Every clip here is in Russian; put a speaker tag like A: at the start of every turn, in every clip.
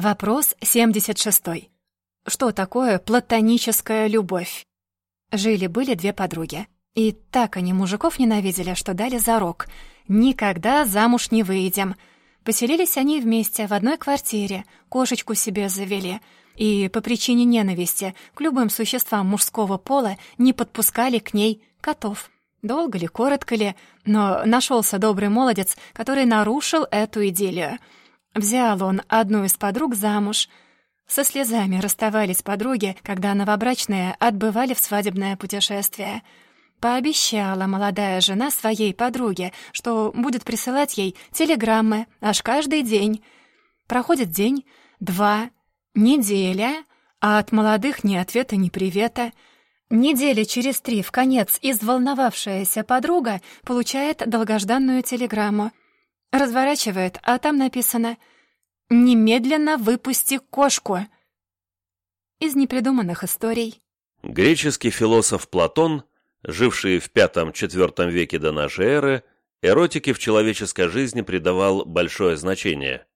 A: Вопрос 76. Что такое платоническая любовь? Жили-были две подруги. И так они мужиков ненавидели, что дали зарок. Никогда замуж не выйдем. Поселились они вместе в одной квартире, кошечку себе завели. И по причине ненависти к любым существам мужского пола не подпускали к ней котов. Долго ли, коротко ли, но нашелся добрый молодец, который нарушил эту идиллию — Взял он одну из подруг замуж. Со слезами расставались подруги, когда новобрачные отбывали в свадебное путешествие. Пообещала молодая жена своей подруге, что будет присылать ей телеграммы аж каждый день. Проходит день, два, неделя, а от молодых ни ответа, ни привета. Недели через три в конец изволновавшаяся подруга получает долгожданную телеграмму — Разворачивает, а там написано «Немедленно выпусти кошку». Из непридуманных историй.
B: Греческий философ Платон, живший в V-IV веке до нашей эры, эротике в человеческой жизни придавал большое значение.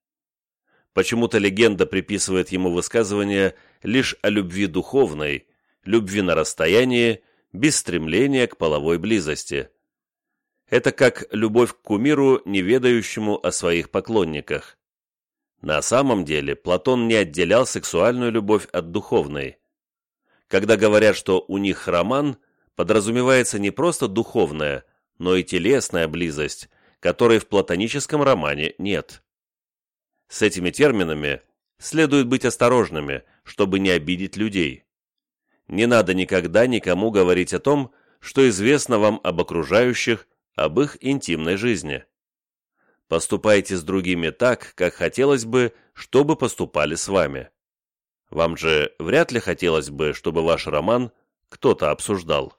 B: Почему-то легенда приписывает ему высказывание лишь о любви духовной, любви на расстоянии, без стремления к половой близости – это как любовь к кумиру, не ведающему о своих поклонниках. На самом деле Платон не отделял сексуальную любовь от духовной. Когда говорят, что у них роман, подразумевается не просто духовная, но и телесная близость, которой в платоническом романе нет. С этими терминами следует быть осторожными, чтобы не обидеть людей. Не надо никогда никому говорить о том, что известно вам об окружающих об их интимной жизни. Поступайте с другими так, как хотелось бы, чтобы поступали с вами. Вам же вряд ли хотелось бы, чтобы ваш роман кто-то обсуждал.